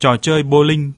trò chơi bowling.